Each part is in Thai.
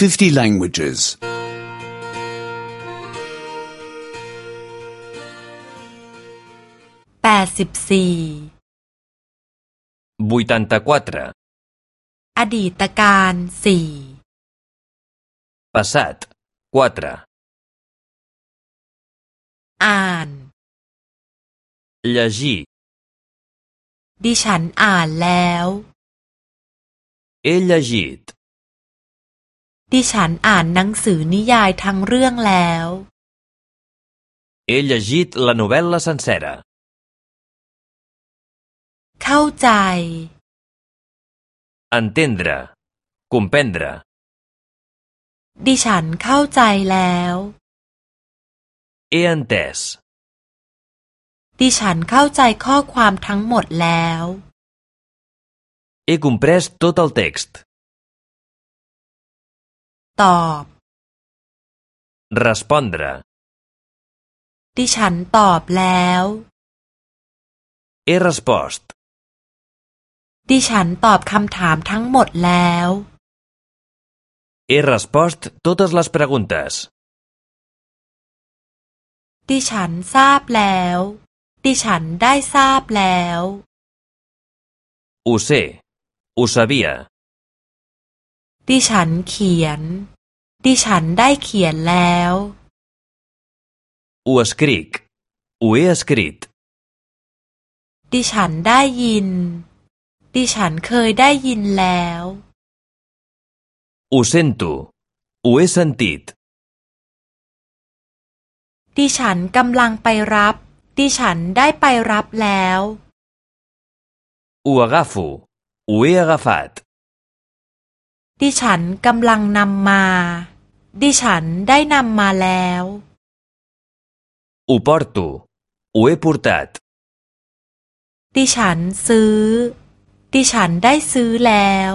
50 languages. แปดสิบสี่ 84 อดีตการสี่ passat 4 อ่าน llegir ดิฉันอ่านแล้ว he llegit ดิฉันอ่านหนังสือนิยายทั้งเรื่องแล้ว he llegit la novel·la sencera เข้าใจ entendre comprendre ดิฉันเข้าใจแล้ว he entès ดิฉันเข้าใจข้อความทั้งหมดแล้ว he comprès tot el text ตอบ respondre ดิฉันตอบแล้ว he respost ดิฉันตอบคำถามทั้งหมดแล้ว he respost totes les preguntes ดิฉันทราบแล้ว ดิฉันได้ทราบแล้ว ho sé ho sabia ดิฉันเขียน ดิฉันได้เขียนแล้ว ho escric ho he escrit ดิฉันได้ยิน ดิฉันเคยได้ยินแล้ว ho sento ho he sentit ดิฉันกำลังไปรับ ดิฉันได้ไปรับแล้ว ho agafo ho he agafat ดิฉันกำลังนำมา ดิฉันได้นำมาแล้ว ho porto ho he portat ดิฉันซื้อ ดิฉันได้ซื้อแล้ว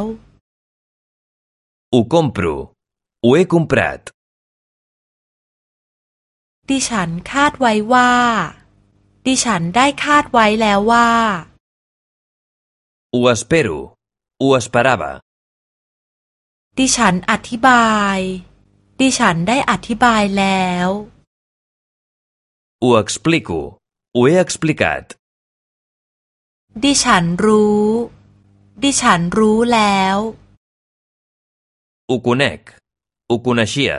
ho compro ho he comprat ดิฉันคาดไว้ว่า ดิฉันได้คาดไว้แล้วว่า ho espero ho esperava ดิฉันอธิบาย ดิฉันได้อธิบายแล้ว ho explico ho he explicat ดิฉันรู้ ดิฉันรู้แล้ว ho conec ho coneixia